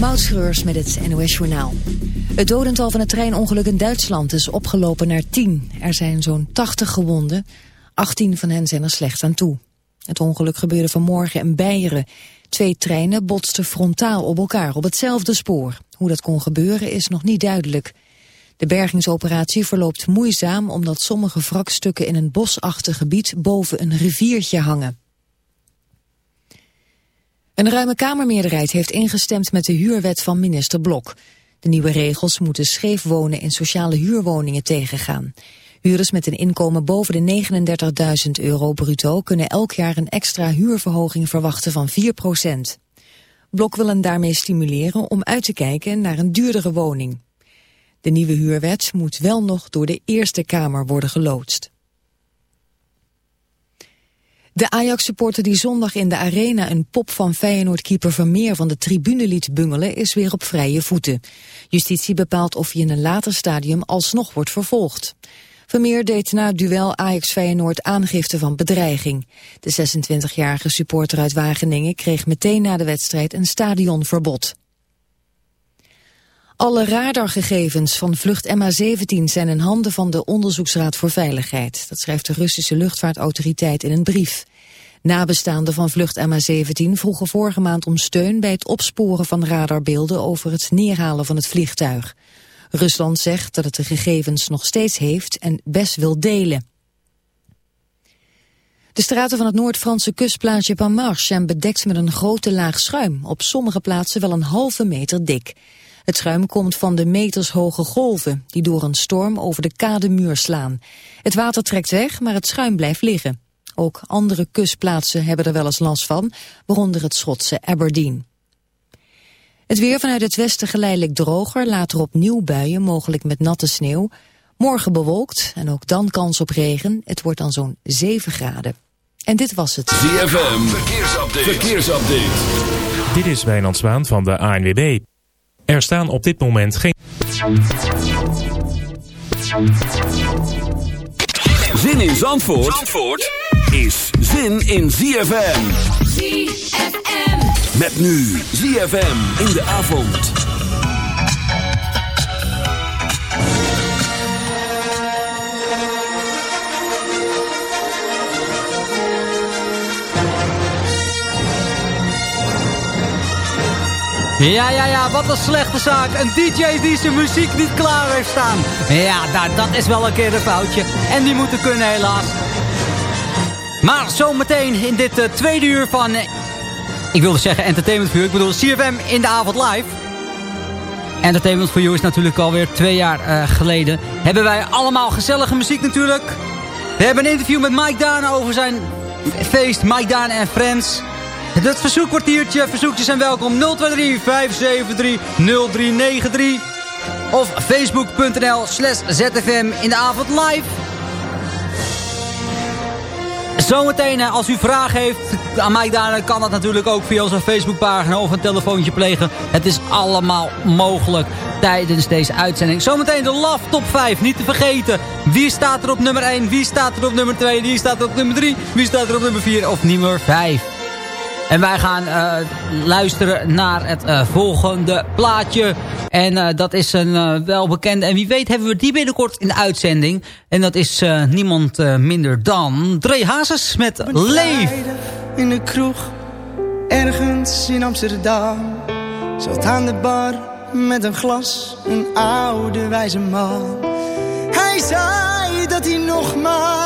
Moutschreurs met het NOS Journaal. Het dodental van het treinongeluk in Duitsland is opgelopen naar 10. Er zijn zo'n 80 gewonden. 18 van hen zijn er slecht aan toe. Het ongeluk gebeurde vanmorgen in Beieren. Twee treinen botsten frontaal op elkaar op hetzelfde spoor. Hoe dat kon gebeuren is nog niet duidelijk. De bergingsoperatie verloopt moeizaam omdat sommige wrakstukken in een bosachtig gebied boven een riviertje hangen. Een ruime Kamermeerderheid heeft ingestemd met de huurwet van minister Blok. De nieuwe regels moeten scheef wonen in sociale huurwoningen tegengaan. Huurders met een inkomen boven de 39.000 euro bruto kunnen elk jaar een extra huurverhoging verwachten van 4 procent. Blok wil hen daarmee stimuleren om uit te kijken naar een duurdere woning. De nieuwe huurwet moet wel nog door de Eerste Kamer worden geloodst. De Ajax-supporter die zondag in de arena een pop van Feyenoord-keeper Vermeer van de tribune liet bungelen is weer op vrije voeten. Justitie bepaalt of hij in een later stadium alsnog wordt vervolgd. Vermeer deed na het duel Ajax-Feyenoord aangifte van bedreiging. De 26-jarige supporter uit Wageningen kreeg meteen na de wedstrijd een stadionverbod. Alle radargegevens van vlucht MH17 zijn in handen van de Onderzoeksraad voor Veiligheid. Dat schrijft de Russische luchtvaartautoriteit in een brief. Nabestaanden van vlucht MH17 vroegen vorige maand om steun bij het opsporen van radarbeelden over het neerhalen van het vliegtuig. Rusland zegt dat het de gegevens nog steeds heeft en best wil delen. De straten van het Noord-Franse kustplaatsje Pamarche zijn bedekt met een grote laag schuim, op sommige plaatsen wel een halve meter dik. Het schuim komt van de metershoge golven die door een storm over de kademuur slaan. Het water trekt weg, maar het schuim blijft liggen. Ook andere kustplaatsen hebben er wel eens last van, waaronder het Schotse Aberdeen. Het weer vanuit het westen geleidelijk droger, later opnieuw buien, mogelijk met natte sneeuw. Morgen bewolkt en ook dan kans op regen. Het wordt dan zo'n 7 graden. En dit was het. ZFM, verkeersupdate. verkeersupdate. Dit is Wijnand Zwaan van de ANWB. Er staan op dit moment geen... Zin in Zandvoort, Zandvoort is zin in ZFM. ZFM. Met nu ZFM in de avond. Ja, ja, ja, wat een slechte zaak. Een DJ die zijn muziek niet klaar heeft staan. Ja, dat, is wel een keer een foutje. En die moeten kunnen helaas. Maar zometeen in dit uh, tweede uur van... Uh, ik wilde zeggen Entertainment for You. Ik bedoel CFM in de avond live. Entertainment for You is natuurlijk alweer twee jaar uh, geleden. Hebben wij allemaal gezellige muziek natuurlijk. We hebben een interview met Mike Daan over zijn feest Mike Daan en Friends... Het verzoekkwartiertje, verzoekjes zijn welkom 023 573 0393 of facebook.nl slash zfm in de avond live. Zometeen, als u vragen heeft aan mij daar, kan dat natuurlijk ook via onze Facebookpagina of een telefoontje plegen. Het is allemaal mogelijk tijdens deze uitzending. Zometeen de Love Top 5, niet te vergeten. Wie staat er op nummer 1, wie staat er op nummer 2, wie staat er op nummer 3, wie staat er op nummer 4 of nummer 5. En wij gaan uh, luisteren naar het uh, volgende plaatje. En uh, dat is een welbekende. En wie weet hebben we die binnenkort in de uitzending. En dat is niemand minder dan Dre Hazes met Leef. in de kroeg, ergens in Amsterdam. Zat aan de bar met een glas, een oude wijze man. Hij zei dat hij nog maar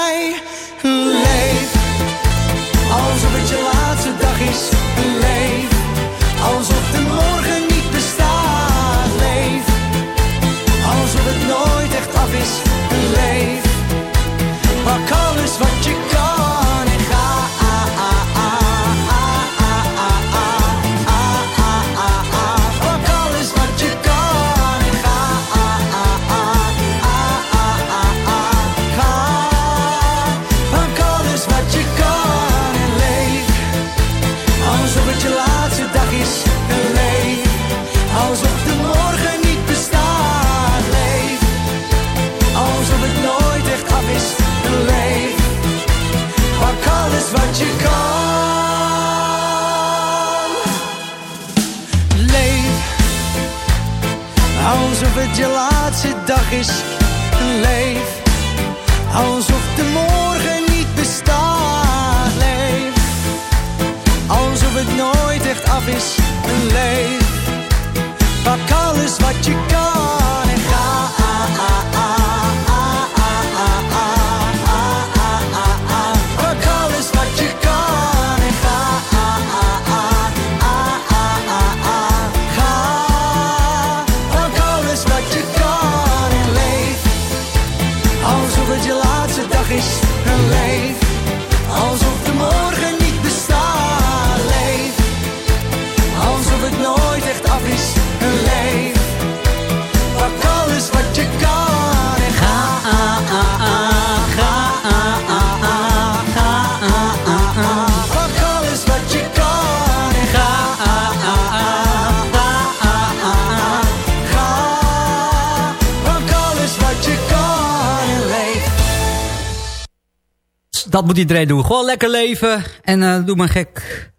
Dat moet iedereen doen. Gewoon lekker leven en eh, doe maar gek.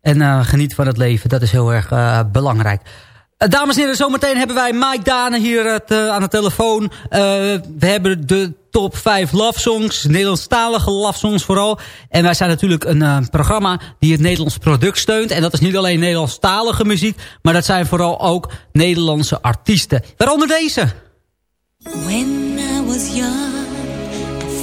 En eh, geniet van het leven. Dat is heel erg eh, belangrijk. Dames en heren, zometeen hebben wij Mike Dane hier het, aan de telefoon. We hebben de top 5 love songs, Nederlandstalige love songs vooral. En wij zijn natuurlijk een eh, programma die het Nederlands product steunt. En dat is niet alleen Nederlandstalige muziek, maar dat zijn vooral ook Nederlandse artiesten. Waaronder deze. When I was young,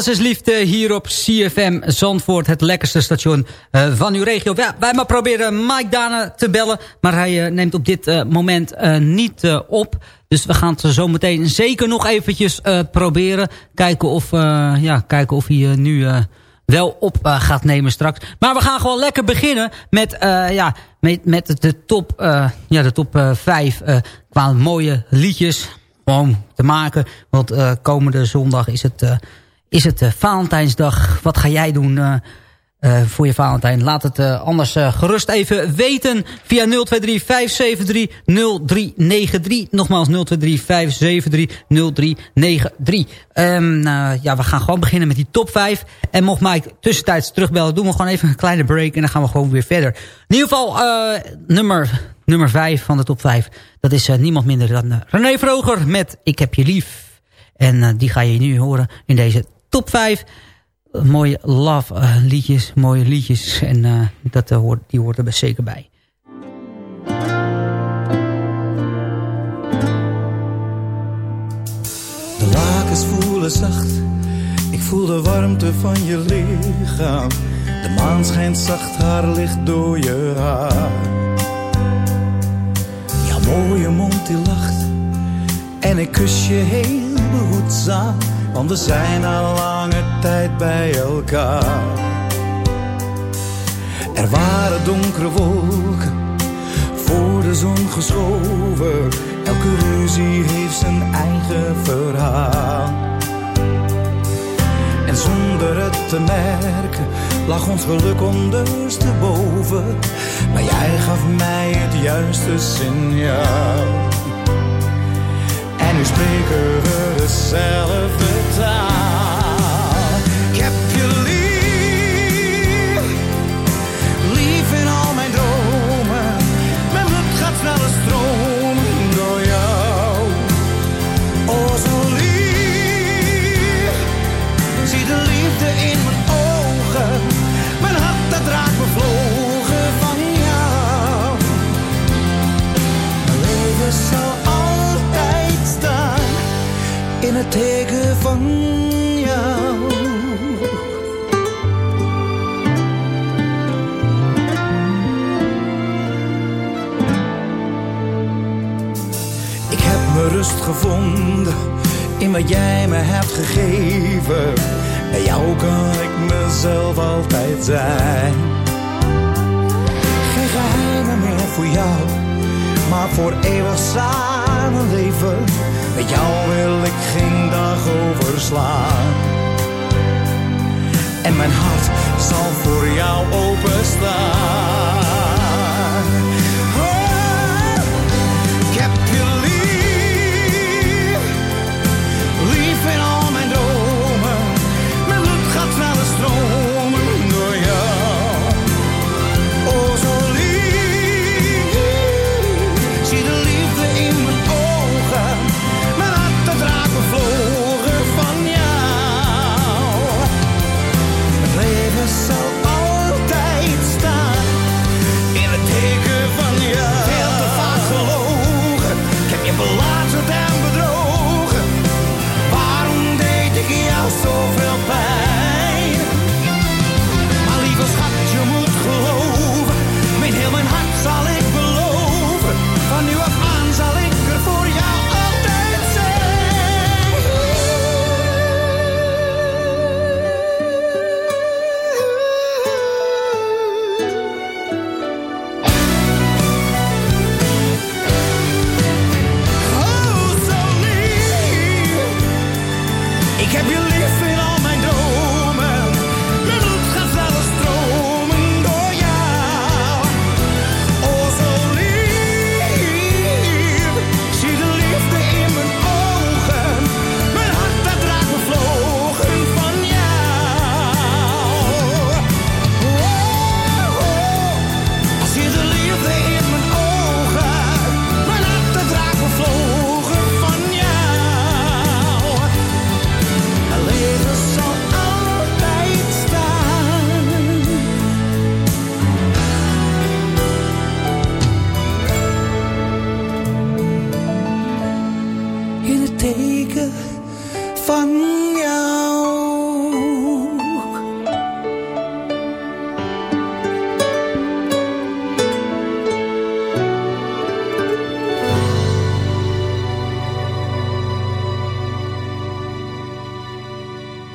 Alles is liefde hier op CFM Zandvoort. Het lekkerste station uh, van uw regio. Ja, wij maar proberen Mike Dana te bellen. Maar hij uh, neemt op dit uh, moment niet op. Dus we gaan het zo meteen zeker nog eventjes proberen. Kijken of, ja, kijken of hij nu wel op gaat nemen straks. Maar we gaan gewoon lekker beginnen met, ja, met, met de top, ja, de top 5 qua mooie liedjes gewoon te maken. Want komende zondag is het, is het uh, Valentijnsdag. Wat ga jij doen uh, voor je Valentijn? Laat het anders gerust even weten via 023-573-0393. Nogmaals 023-573-0393. Um, ja, we gaan gewoon beginnen met die top 5. En mocht Mike tussentijds terugbellen, doen we gewoon even een kleine break. En dan gaan we gewoon weer verder. In ieder geval nummer nummer 5 van de top 5. Dat is niemand minder dan René Vroger met Ik heb je lief. En die ga je nu horen in deze top 5. mooie love liedjes, mooie liedjes. En dat, hoort, die hoort er zeker bij. De lakens voelen zacht. Ik voel de warmte van je lichaam. De maan schijnt zacht, haar licht door je haar mooie mond die lacht. En ik kus je heel behoedzaam, want we zijn al lange tijd bij elkaar. Er waren donkere wolken, voor de zon geschoven. Elke ruzie heeft zijn eigen verhaal. En zonder het te merken lag ons geluk ondersteboven. Maar jij gaf mij het juiste signaal. Nu spreken we dezelfde taal.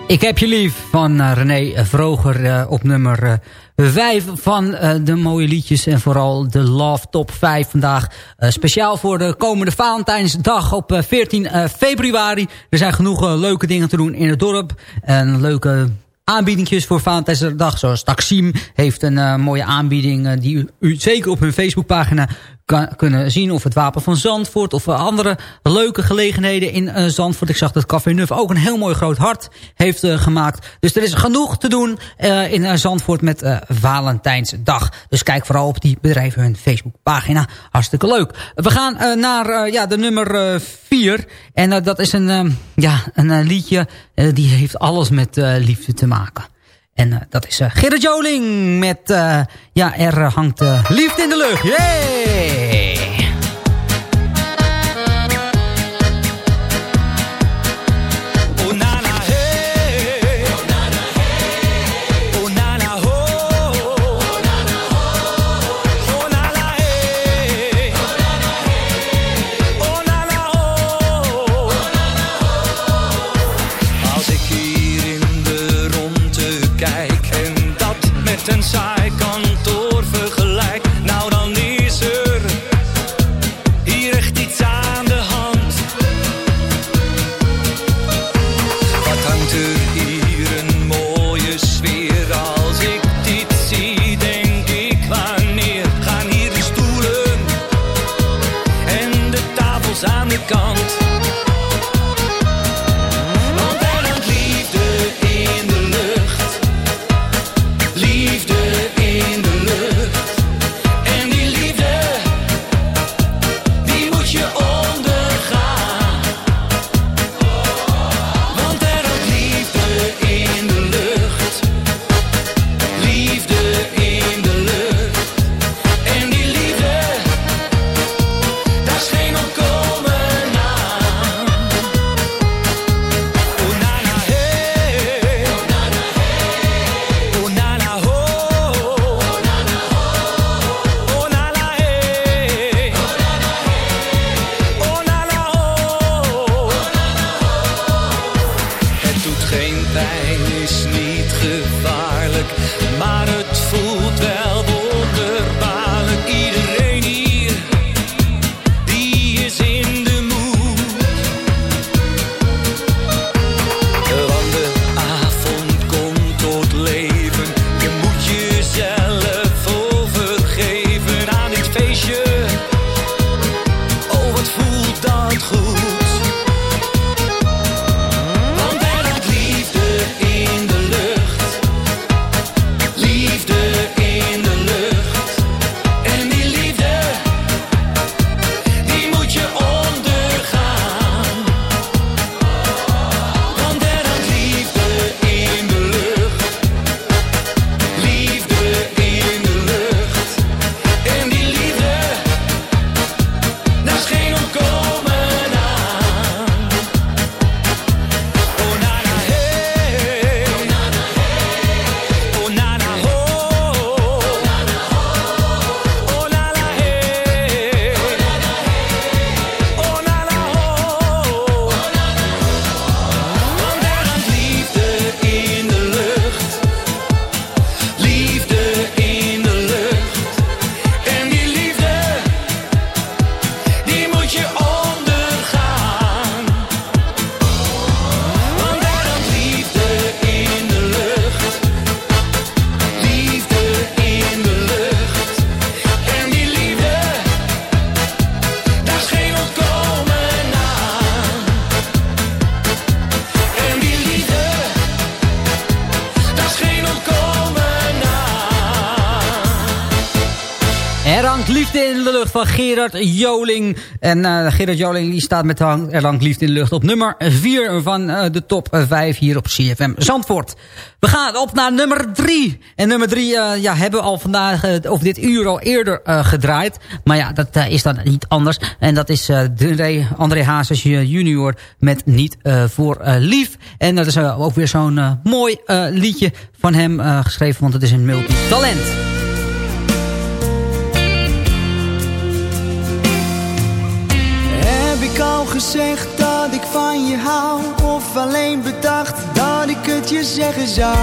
Ik heb je lief van uh, René Vroger uh, op nummer 5 uh, van de mooie liedjes. En vooral de Love Top 5 vandaag. speciaal voor de komende Valentijnsdag op 14 februari. Er zijn genoeg leuke dingen te doen in het dorp. En leuke aanbiedingjes voor Valentijnsdag. Zoals Taksim heeft een mooie aanbieding die u, u zeker op hun Facebookpagina kunnen zien. Of het Wapen van Zandvoort. Of andere leuke gelegenheden in uh, Zandvoort. Ik zag dat Café Nuf ook een heel mooi groot hart heeft uh, gemaakt. Dus er is genoeg te doen uh, in Zandvoort met Valentijnsdag. Dus kijk vooral op die bedrijven hun Facebookpagina. Hartstikke leuk. We gaan naar ja, de nummer 4. En dat is een, ja, een liedje die heeft alles met liefde te maken. En uh, dat is uh, Gerrit Joling met... Uh, ja, er hangt liefde in de lucht. Yay! maar het voelt van Gerard Joling. En uh, Gerard Joling die staat met lang liefde in de lucht op nummer 4 van uh, de top 5 hier op CFM Zandvoort. We gaan op naar nummer 3. En nummer 3 uh, eh, ja, hebben we al vandaag, of dit uur al eerder gedraaid. Maar ja, dat is dan niet anders. En dat is André, André Hazes junior met Niet voor Lief. En dat is ook weer zo'n mooi liedje van hem geschreven, want het is een multitalent. Gezegd dat ik van je hou Of alleen bedacht dat ik het je zeggen zou.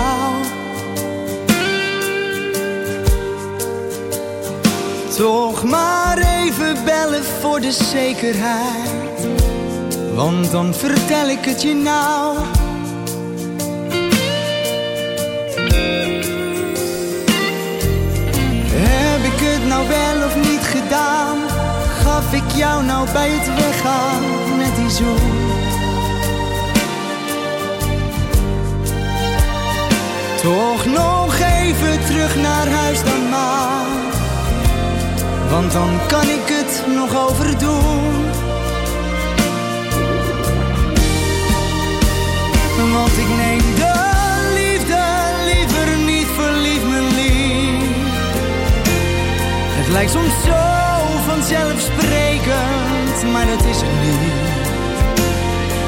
Toch maar even bellen voor de zekerheid. Want dan vertel ik het je nou. Heb ik het nou wel of niet gedaan? Gaf ik jou nou bij het weggaan Toch nog even terug naar huis dan maar. Want dan kan ik het nog overdoen. Want ik neem de liefde liever niet, verlief me lief. Het lijkt soms zo vanzelfsprekend, maar dat is het niet.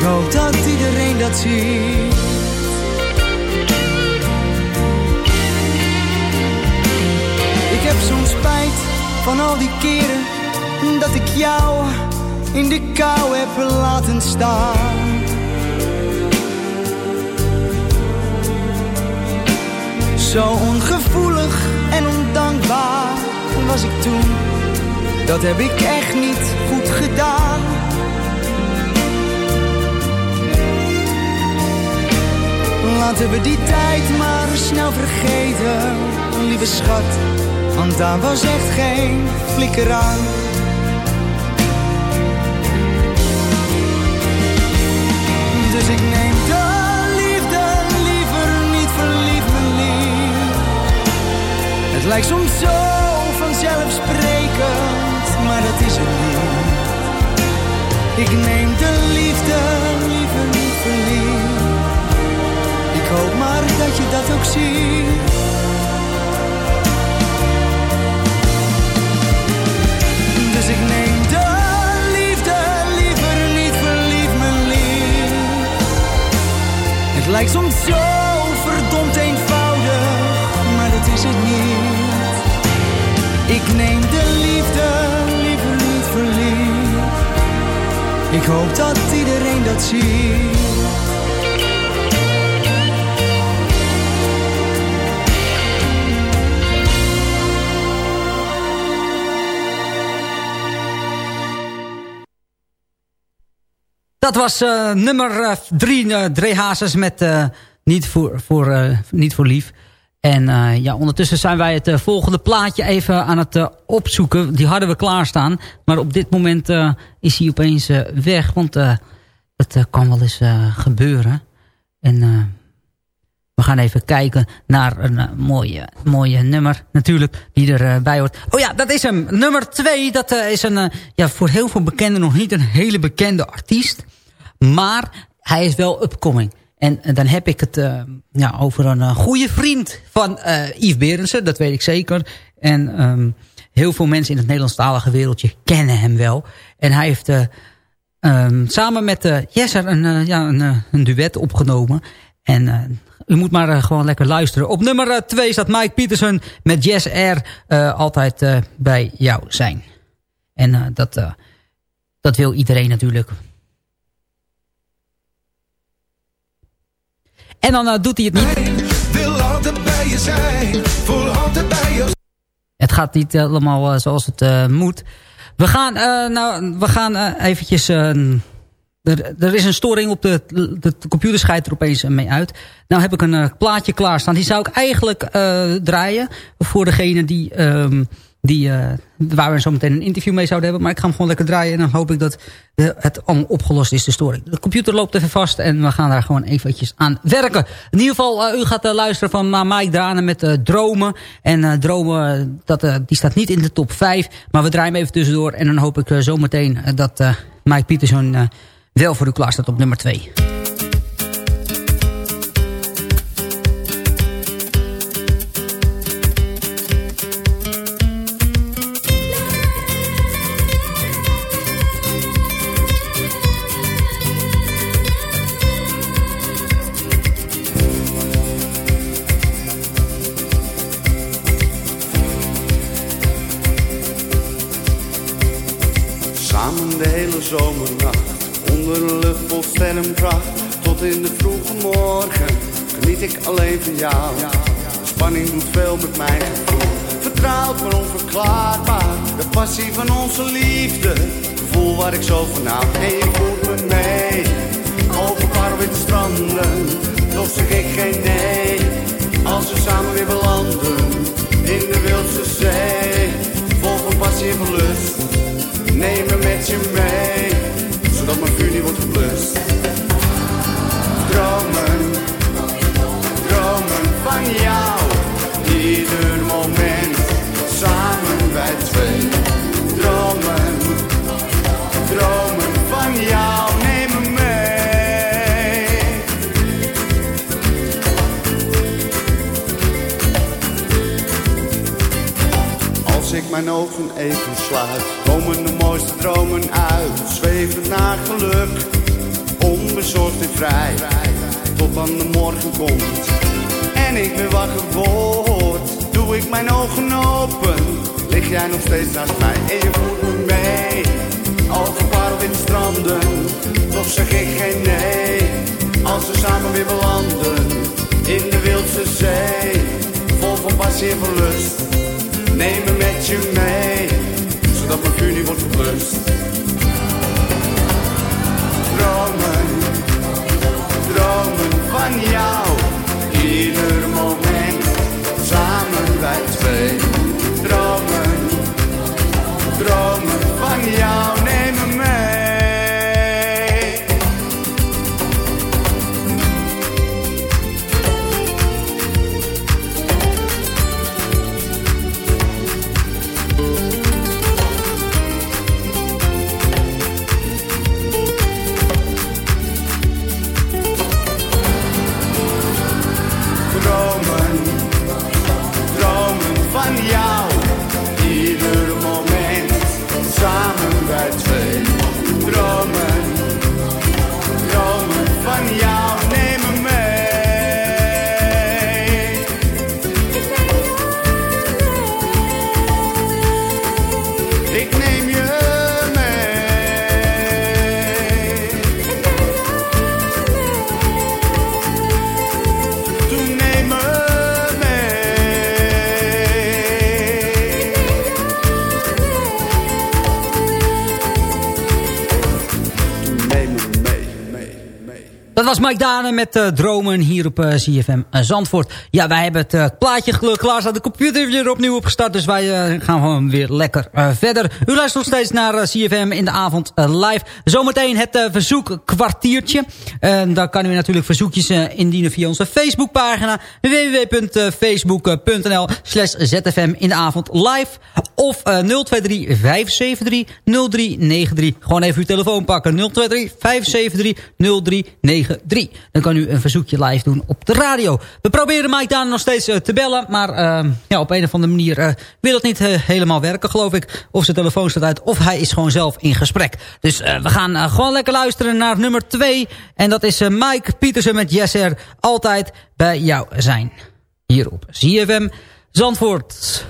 Ik hoop dat iedereen dat ziet. Ik heb zo'n spijt van al die keren dat ik jou in de kou heb laten staan. Zo ongevoelig en ondankbaar was ik toen. Dat heb ik echt niet goed gedaan. Laten we die tijd maar snel vergeten, lieve schat. Want daar was echt geen flikker aan. Dus ik neem de liefde liever niet verliefd, mijn lief. Het lijkt soms zo vanzelfsprekend, maar dat is het niet. Ik neem dat je dat ook ziet. Dus ik neem de liefde liever niet verliefd, mijn lief. Het lijkt soms zo verdomd eenvoudig, maar dat is het niet. Ik neem de liefde liever niet verliefd. Ik hoop dat iedereen dat ziet. Dat was uh, nummer uh, drie, uh, met niet, voor, voor, niet voor Lief. En ja, ondertussen zijn wij het volgende plaatje even aan het opzoeken. Die hadden we klaarstaan. Maar op dit moment is hij opeens weg. Want dat kan wel eens gebeuren. En we gaan even kijken naar een mooie, mooie nummer natuurlijk die erbij hoort. Oh ja, dat is hem. Nummer twee, dat is een, ja, voor heel veel bekenden nog niet een hele bekende artiest. Maar hij is wel upcoming. En, dan heb ik het ja, over een goede vriend van uh, Yves Berendsen. Dat weet ik zeker. En um, heel veel mensen in het Nederlandstalige wereldje kennen hem wel. En hij heeft um, samen met Jesser een, ja, een, een, duet opgenomen. En u moet maar gewoon lekker luisteren. Op nummer 2 staat Mike Peterson met Jess R. altijd bij jou zijn. En dat, dat wil iedereen natuurlijk. En dan uh, doet hij het niet. Wil altijd bij je zijn, altijd bij je. Het gaat niet helemaal uh, zoals het uh, moet. We gaan, nou, we gaan eventjes... Er, er, is een storing op de, de, computer scheidt er opeens mee uit. Nou heb ik een plaatje klaarstaan. Die zou ik eigenlijk draaien voor degene die... Um, die, uh, waar we zo meteen een interview mee zouden hebben. Maar ik ga hem gewoon lekker draaien. En dan hoop ik dat de, het allemaal opgelost is, de storing. De computer loopt even vast. En we gaan daar gewoon eventjes aan werken. In ieder geval, uh, u gaat uh, luisteren van uh, Mike Dranen met Dromen. En Dromen, dat, die staat niet in de top 5. Maar we draaien hem even tussendoor. En dan hoop ik zo meteen dat Mike Peterson wel voor u klaar staat op nummer 2. Ik alleen van jou. Spanning doet veel met mijn gevoel. Vertrouwd maar onverklaarbaar. De passie van onze liefde. Gevoel waar ik zo van hou. En je voert me mee. Over parwitte stranden. Toch zeg ik geen nee. Als we samen weer belanden. In de wildse zee. Vol van passie en van lust. Neem me met je mee. Zodat mijn vuur niet wordt geblust. Dromen. Jou. Ieder moment. Samen wij twee. Dromen. Dromen van jou. Neem me mee. Als ik mijn ogen even sluit, komen de mooiste dromen uit. Zweven naar geluk, onbezorgd en vrij. Tot dan de morgen komt en ik weer wakker word. Doe ik mijn ogen open, lig jij nog steeds naast mij. En je voert me mee, parelwitte stranden. Toch zeg ik geen nee, als we samen weer belanden. In de wildse zee, vol van passie en van lust. Neem me met je mee, zodat mijn vuur niet wordt geblust. Dat was Mike Dane met eh, Dromen hier op eh, CFM eh, Zandvoort. Ja, wij hebben het eh, plaatje klaar. De computer heeft weer opnieuw opgestart. Dus wij gaan gewoon weer lekker verder. U luistert nog steeds naar CFM in de avond live. Zometeen het verzoekkwartiertje. En daar kan u natuurlijk verzoekjes indienen via onze Facebookpagina. www.facebook.nl slash zfm in de avond live. Of eh 023 573 0393. Gewoon even uw telefoon pakken. 023 573 0393. Dan kan u een verzoekje live doen op de radio. We proberen Mike Daan nog steeds eh, te bellen. Maar eh, ja, op een of andere manier eh, wil het niet eh, helemaal werken, geloof ik. Of zijn telefoon staat uit, of hij is gewoon zelf in gesprek. Dus we gaan gewoon lekker luisteren naar nummer 2. En dat is Mike Pietersen met Jesser. Altijd bij jou zijn. Hier op ZFM Zandvoort.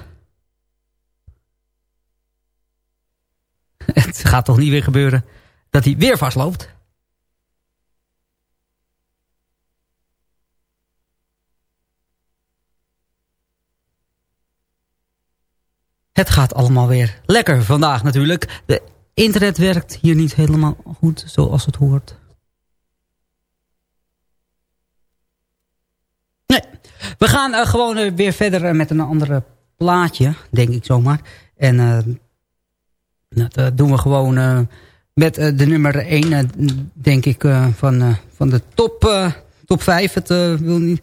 Het gaat toch niet weer gebeuren dat hij weer vastloopt? Het gaat allemaal weer lekker vandaag natuurlijk. De internet werkt hier niet helemaal goed zoals het hoort. Nee, we gaan eh, gewoon eh, weer verder eh, met een andere plaatje, denk ik zomaar. En dat doen we gewoon met de nummer 1, denk ik, van, van de top, top 5. Het wil niet,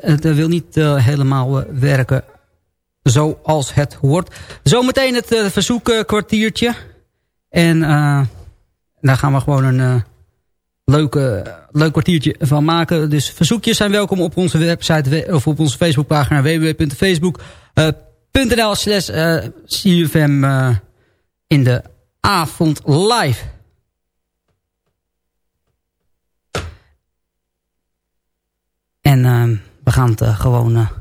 het, wil niet helemaal werken zoals het hoort. Zometeen het eh, verzoekkwartiertje. En eh, daar gaan we gewoon een eh, leuke, leuk kwartiertje van maken. Dus verzoekjes zijn welkom op onze website we- of op onze Facebookpagina www.facebook.nl slash CFM in de avond live. En we gaan het gewoon...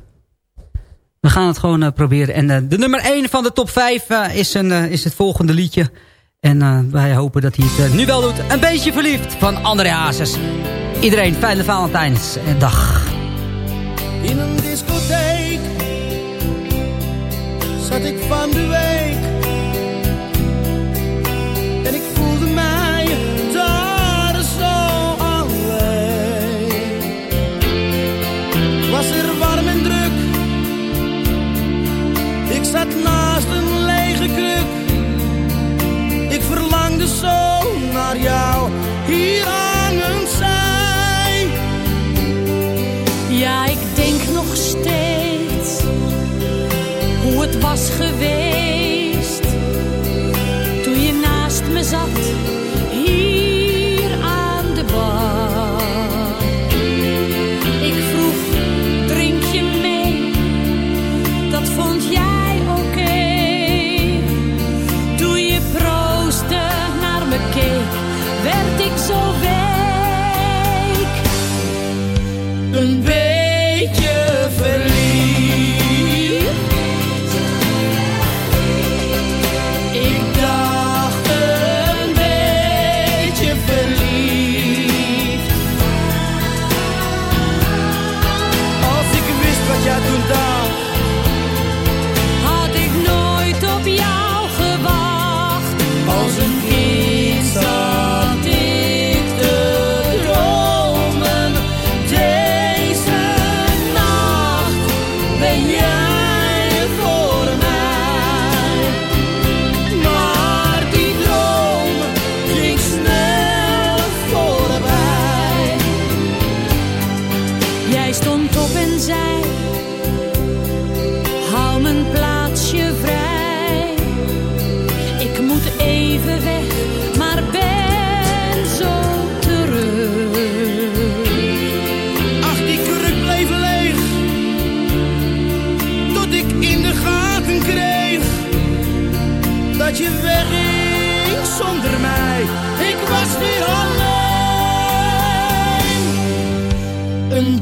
We gaan het gewoon eh, proberen. En eh, de nummer 1 van de top 5 eh, is, een, is het volgende liedje. En wij hopen dat hij het nu wel doet. Een beetje verliefd van André Hazes. Iedereen, fijne Valentijnsdag. In een discotheek zat ik van de dat je wegging zonder mij. Ik was weer alleen. Een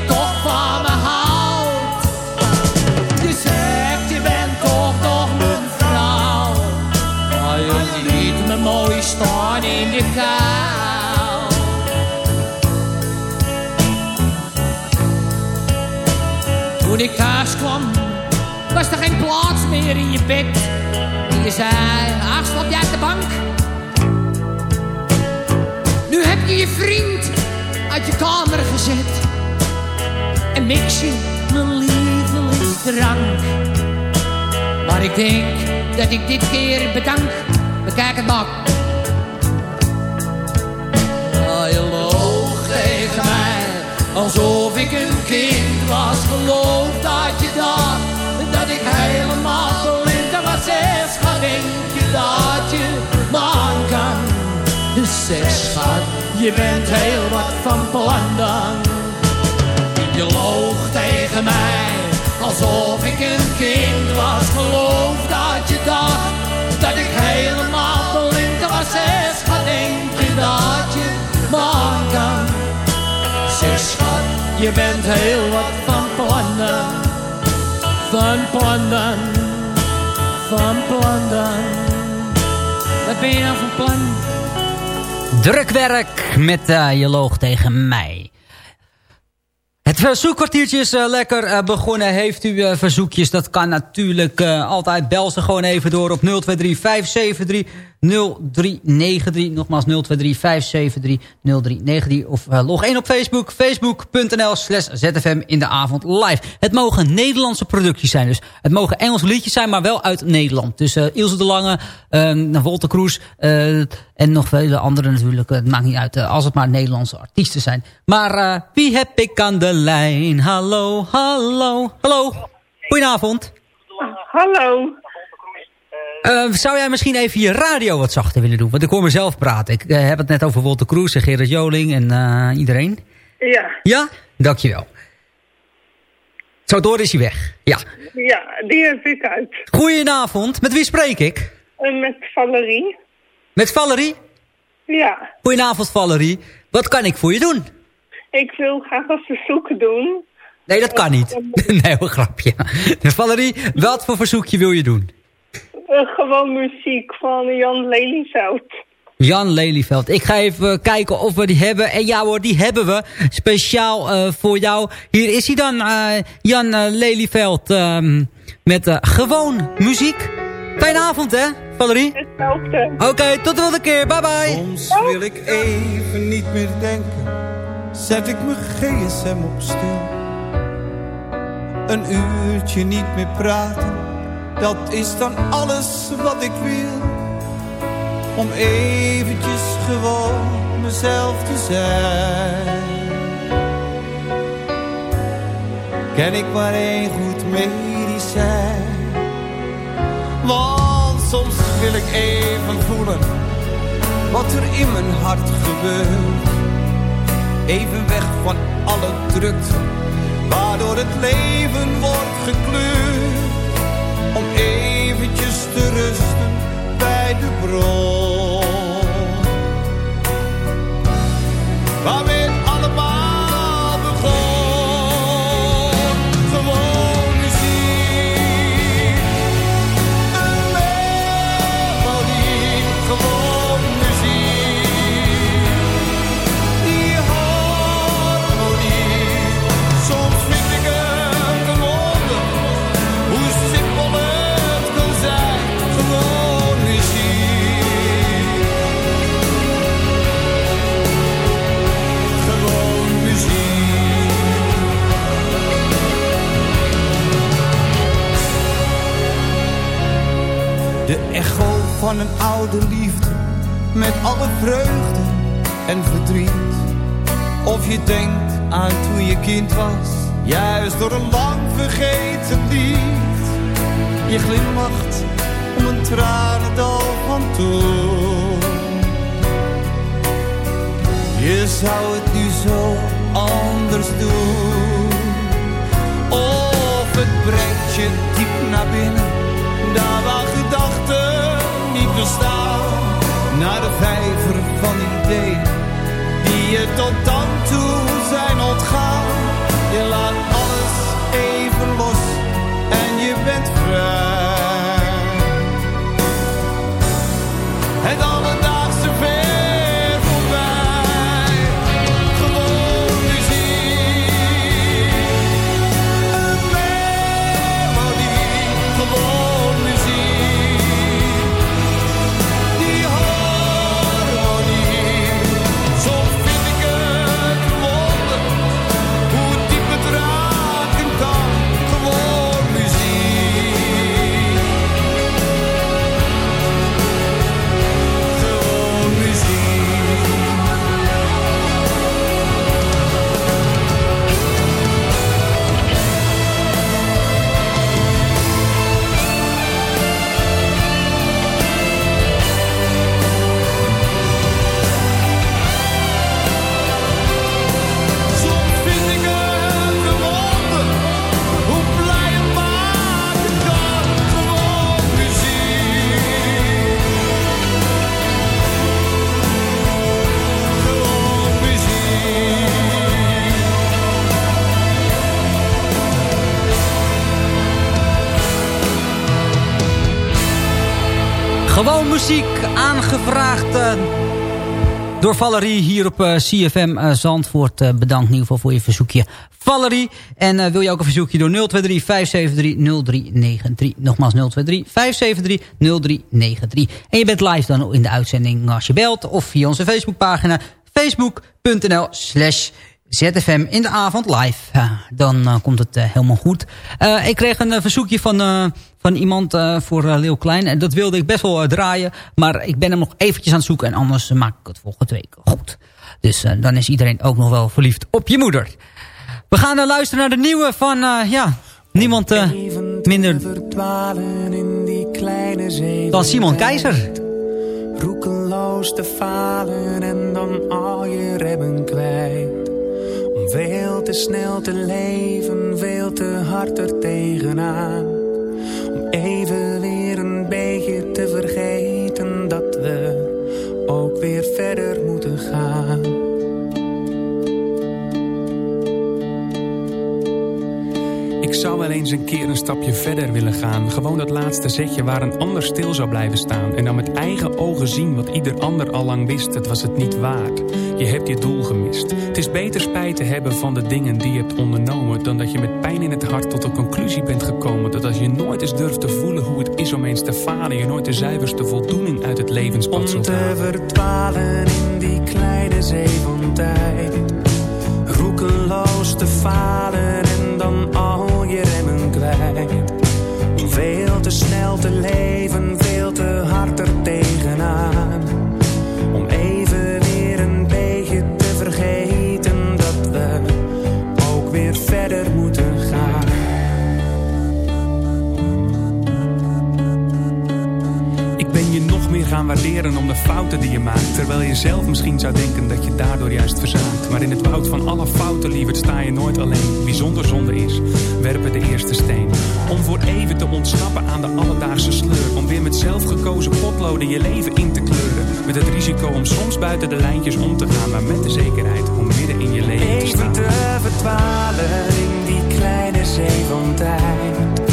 je toch van me houdt. Je zegt je bent toch nog mijn vrouw, maar je liet me mooi staan in de kou. Toen ik thuis kwam, was er geen plaats meer in je bed. En je zei, ach, slaap jij op de bank? Nu heb je je vriend uit je kamer gezet. En mix je mijn lievelingsdrank. Maar ik denk dat ik dit keer bedank. Bekijk het maar. Oh, je loog tegen mij, alsof ik een kind was. Geloof dat je dacht, dat ik helemaal blind was. Zeg, schat, denk je dat je me aan kan? Zeg, schat, je bent heel wat van plan dan. Je loog tegen mij, alsof ik een kind was. Geloof dat je dacht, dat ik helemaal blind was. Zeg, schat, denk je dat je me aan kan? Zeg, schat, je bent heel wat van plannen. Van plannen, van plannen. Wat ben je nou van plan? Drukwerk met eh, je loog tegen mij. Het verzoekkwartiertje is eh, lekker eh, begonnen. Heeft u eh, verzoekjes? Dat kan natuurlijk altijd. Bel ze gewoon even door op 023 573 0393. Nogmaals 023 573 0393. Of eh, log 1 op Facebook. Facebook.nl slash ZFM in de avond live. Het mogen Nederlandse producties zijn. Dus het mogen Engelse liedjes zijn, maar wel uit Nederland. Dus eh, Ilse de Lange, uh, Wolter Kroes eh, en nog vele anderen natuurlijk. Het maakt niet uit als het maar Nederlandse artiesten zijn. Maar wie heb ik aan de lijn? Hallo, hallo, hallo. Goedenavond. Hallo. Eh, zou jij misschien even je radio wat zachter willen doen? Want ik hoor mezelf praten. Ik eh, heb het net over Wolter Kroes en Gerard Joling en eh, iedereen. Ja, Ja? Dankjewel. Zo door is hij weg. Ja. ja, die heb ik uit. Goedenavond. Met wie spreek ik? En met Valerie. Met Valerie? Ja, Goedenavond Valerie. Wat kan ik voor je doen? ik wil graag een verzoek doen. Nee, dat kan niet. nee, een grapje. Valerie, wat voor verzoekje wil je doen? Eh, gewoon muziek van Jan Lelyveld. Jan Lelyveld. Ik ga even kijken of we die hebben. En ja hoor, die hebben we. Speciaal eh, voor jou. Hier is hij dan, eh, Jan uh, Lelyveld. ehm, met eh, gewoon muziek. Fijne avond hè, Valerie. Hetzelfde. Oké, tot de volgende keer. Bye bye. Soms wil ik even niet meer denken. Zet ik mijn gsm op stil. Een uurtje niet meer praten. Dat is dan alles wat ik wil. Om eventjes gewoon mezelf te zijn. Ken ik maar één goed medicijn. Want soms wil ik even voelen wat er in mijn hart gebeurt. Even weg van alle drukte, waardoor het leven wordt gekleurd. Om eventjes te rusten bij de bron. Door een muziek aangevraagd eh, door Valerie hier op eh, CFM eh, Zandvoort. Bedankt in ieder geval voor je verzoekje, Valerie. En wil je ook een verzoekje door 023 573 0393. Nogmaals 023 573 0393. En je bent live dan in de uitzending als je belt of via onze Facebookpagina facebook.nl slash ZFM in de avond live. Dan eh, komt het eh, helemaal goed. Eh, ik kreeg een verzoekje van, van iemand voor Leeuw Klein. En dat wilde ik best wel draaien. Maar ik ben hem nog eventjes aan het zoeken. En anders maak ik het volgende week goed. Dus dan is iedereen ook nog wel verliefd op je moeder. We gaan luisteren naar de nieuwe van... ja, niemand minder dan Simon Keizer. Roekeloos te falen en dan al je remmen kwijt. Veel te snel te leven, veel te hard er tegenaan. Om even weer een beetje te vergeten dat we ook weer verder moeten gaan. Eens een keer een stapje verder willen gaan. Gewoon dat laatste zetje waar een ander stil zou blijven staan. En dan met eigen ogen zien wat ieder ander al lang wist. Het was het niet waard. Je hebt je doel gemist. Het is beter spijt te hebben van de dingen die je hebt ondernomen. Dan dat je met pijn in het hart tot de conclusie bent gekomen. Dat als je nooit eens durft te voelen hoe het is om eens te falen. Je nooit de zuiverste voldoening uit het levenspad zult halen. te verdwalen in die kleine zee van tijd. Roekeloos te falen en dan al je remmen kwijt. Veel te snel te leven, veel te hard er tegenaan. Gaan waarderen om de fouten die je maakt. Terwijl je zelf misschien zou denken dat je daardoor juist verzaakt. Maar in het woud van alle fouten, lieverd, sta je nooit alleen. Wie zonder zonde is, werpen de eerste steen. Om voor even te ontsnappen aan de alledaagse sleur. Om weer met zelfgekozen potloden je leven in te kleuren. Met het risico om soms buiten de lijntjes om te gaan. Maar met de zekerheid om midden in je leven te Even staan. te verdwalen in die kleine zee van tijd.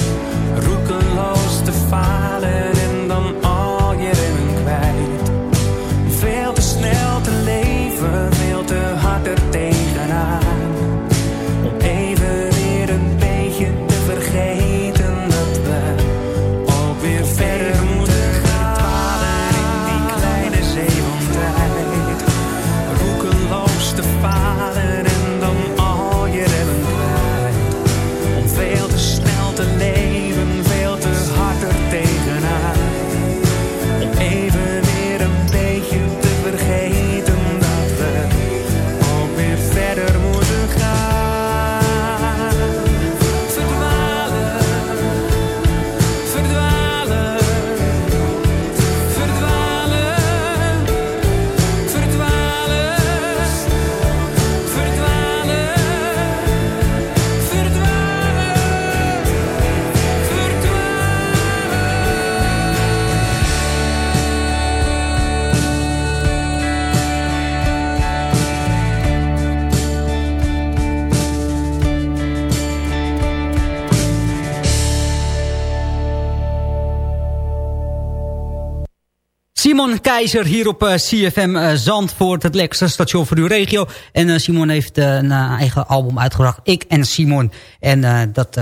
Simon Keizer hier op uh, CFM uh, Zandvoort, het lekkerste station voor uw regio. En uh, Simon heeft een eigen album uitgebracht, Ik en Simon. En dat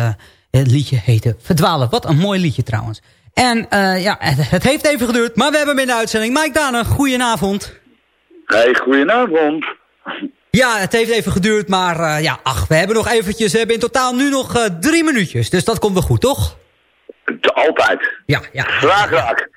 het liedje heette Verdwalen. Wat een mooi liedje trouwens. En ja, het, het, heeft even geduurd, maar we hebben hem in de uitzending. Mike Dane, goedenavond. Hey, goedenavond. Ja, het heeft even geduurd, maar ja, ach, we hebben nog eventjes, we hebben in totaal nu nog drie minuutjes. Dus dat komt wel goed, toch? Altijd. Ja, ja. Graag.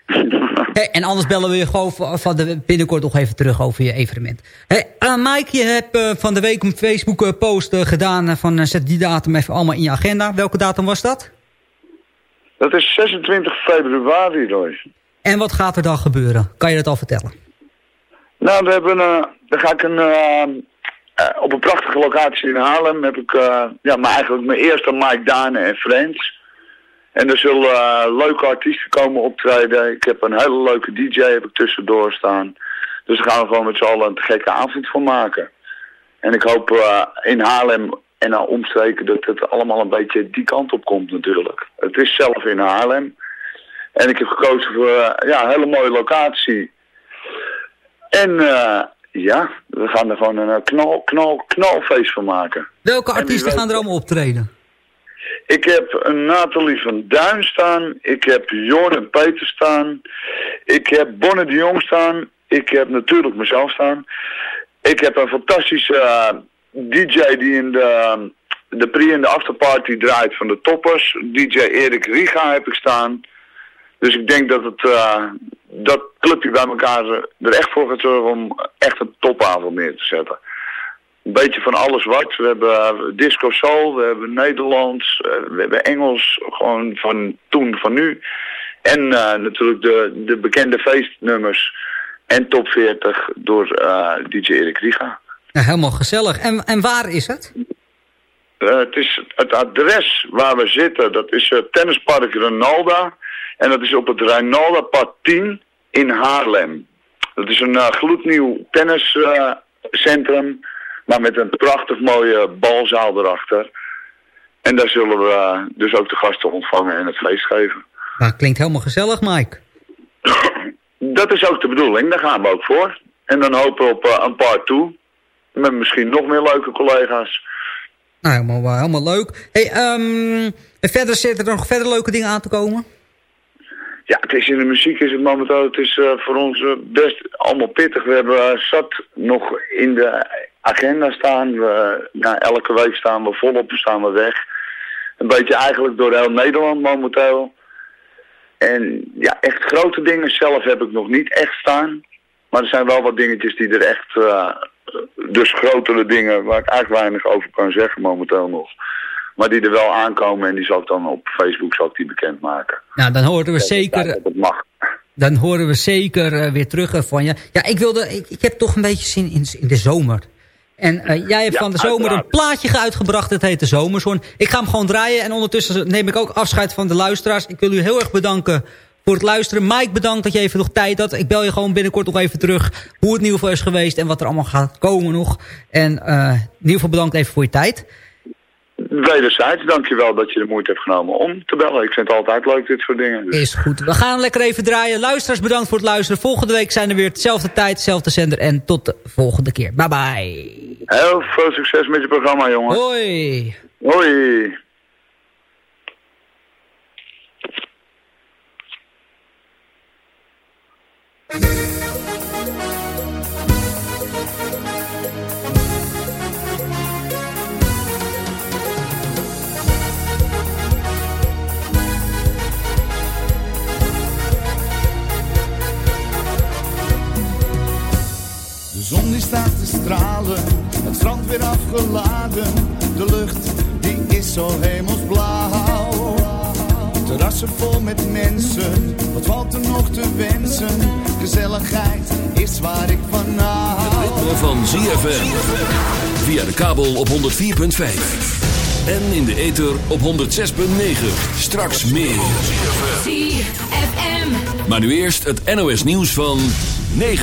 Hey, en anders bellen we je gewoon van de, binnenkort nog even terug over je evenement. Hey, uh, Mike, je hebt uh, van de week een Facebook post uh, gedaan van zet die datum even allemaal in je agenda. Welke datum was dat? Dat is 26 februari, Roy. En wat gaat er dan gebeuren? Kan je dat al vertellen? Nou, we hebben, dan ga ik een, op een prachtige locatie in Haarlem heb ik ja, maar eigenlijk mijn eerste Mike Dane en Friends. En er zullen uh, leuke artiesten komen optreden. Ik heb een hele leuke DJ heb ik tussendoor staan. Dus daar gaan we gewoon met z'n allen een gekke avond van maken. En ik hoop uh, in Haarlem en naar omstreken dat het allemaal een beetje die kant op komt natuurlijk. Het is zelf in Haarlem. En ik heb gekozen voor uh, ja, een hele mooie locatie. En ja, we gaan er gewoon een knal, knal, knalfeest van maken. Welke artiesten gaan er allemaal optreden? Ik heb Nathalie van Duin staan. Ik heb Jordan Peter staan. Ik heb Bonne de Jong staan. Ik heb natuurlijk mezelf staan. Ik heb een fantastische uh, DJ die in de, de pre- en de afterparty draait van de toppers. DJ Erik Riga heb ik staan. Dus ik denk dat het uh, dat clubje bij elkaar er echt voor gaat zorgen om echt een topavond neer te zetten een beetje van alles wat. We hebben uh, disco soul, we hebben Nederlands, uh, we hebben Engels, gewoon van toen, van nu. En uh, natuurlijk de, de bekende feestnummers en top 40 door DJ Erik Riga. Ja, helemaal gezellig. En, en waar is het? het is het adres waar we zitten, dat is Tennispark Renalda. En dat is op het Renalda pad 10 in Haarlem. Dat is een gloednieuw tenniscentrum maar met een prachtig mooie balzaal erachter. En daar zullen we uh, dus ook de gasten ontvangen en het feest geven. Nou, klinkt helemaal gezellig, Mike. Dat is ook de bedoeling, daar gaan we ook voor. En dan hopen we op uh, een paar toe. Met misschien nog meer leuke collega's. Nou, helemaal, uh, helemaal leuk. Hey, um, en verder zitten er nog verder leuke dingen aan te komen? Ja, het is in de muziek is het momenteel, het is uh, voor ons best allemaal pittig. We hebben uh, zat nog in de agenda staan. We, elke week staan we volop, staan we weg. Een beetje eigenlijk door heel Nederland momenteel. En ja, echt grote dingen zelf heb ik nog niet echt staan. Maar er zijn wel wat dingetjes die er echt... dus grotere dingen waar ik eigenlijk weinig over kan zeggen momenteel nog. Maar die er wel aankomen en die zal ik dan op Facebook zal ik die bekendmaken. Nou, dan horen we zeker... Dat het mag. Dan horen we zeker uh, weer terug van je. Ja, ik wilde... Ik, ik heb toch een beetje zin in, in de zomer. En uh, jij hebt ja, van de zomer uiteraard. een plaatje uitgebracht. Het heet de. Ik ga hem gewoon draaien. En ondertussen neem ik ook afscheid van de luisteraars. Ik wil u heel erg bedanken voor het luisteren. Mike, bedankt dat je even nog tijd had. Ik bel je gewoon binnenkort nog even terug hoe het in ieder geval is geweest en wat er allemaal gaat komen nog. En uh, in ieder geval bedankt even voor je tijd. Wederzijds, dankjewel dat je de moeite hebt genomen om te bellen. Ik vind het altijd leuk, dit soort dingen. Dus. Is goed. We gaan lekker even draaien. Luisteraars, bedankt voor het luisteren. Volgende week zijn er weer hetzelfde tijd, hetzelfde zender. En tot de volgende keer. Bye bye. Heel veel succes met je programma, jongen. Hoi. Hoi. Zon die staat te stralen, het strand weer afgeladen. De lucht die is zo hemelsblauw. Terrassen vol met mensen, wat valt er nog te wensen? Gezelligheid is waar ik van hou. Het ritme van ZFM. Via de kabel op 104.5. En in de ether op 106.9. Straks meer. ZFM. Maar nu eerst het NOS nieuws van 9